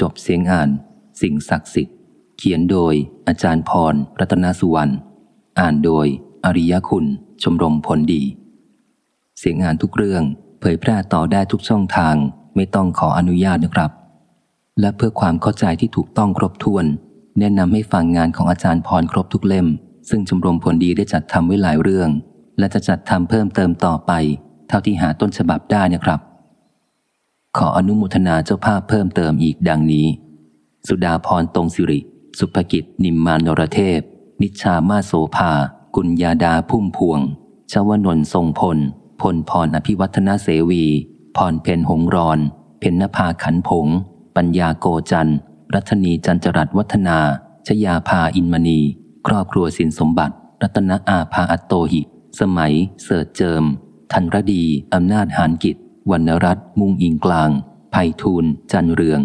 จบเสียงอ่าน สิ่งศักดิ์สิทธิ์ เขียนโดย อาจารย์พร รัตนสุวรรณ อ่านโดย อริยคุณ ชมรมผลดี เสียงอ่านทุกเรื่องเผยแพร่ต่อได้ทุกช่องทาง ไม่ต้องขออนุญาตนะครับ และเพื่อความเข้าใจที่ถูกต้องครบถ้วน แนะนำให้ฟังงานของอาจารย์พรครบทุกเล่ม ซึ่งชมรมผลดีได้จัดทำไว้หลายเรื่อง และจะจัดทำเพิ่มเติมต่อไป เท่าที่หาต้นฉบับได้นะครับ ขออนุโมทนาเจ้าภาพเพิ่มเติมอีกดังนี้ สุดาพรตรงสิริ สุภกิจ นิมมานรเทพ นิชามาโสภา กุญญาดาพุ่มพวง ชวนนท์ทรงพล พลพรอภิวัฒนาเสวี พรเพนหงรอน เพนนภาขันผง ปัญญาโกจัน รัตนีจันจรัตวัฒนา ชยาภาอินมณี ครอบครัวสินสมบัติ รัตนอาภาอัตโตหิ สมัย เสิร์เจิม ทันรดี อำนาจหานกิจ วรรณรัตน์มุ่งอิงกลางไพฑูรย์จันเรือง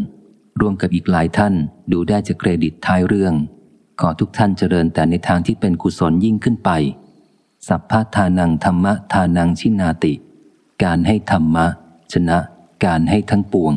ร่วมกับอีกหลายท่านดูได้จากเครดิตท้ายเรื่อง ขอทุกท่านเจริญแต่ในทางที่เป็นกุศลยิ่งขึ้นไป สัพพะทานังธรรมะทานังชินาติ การให้ธรรมะ ชนะ การให้ทั้งปวง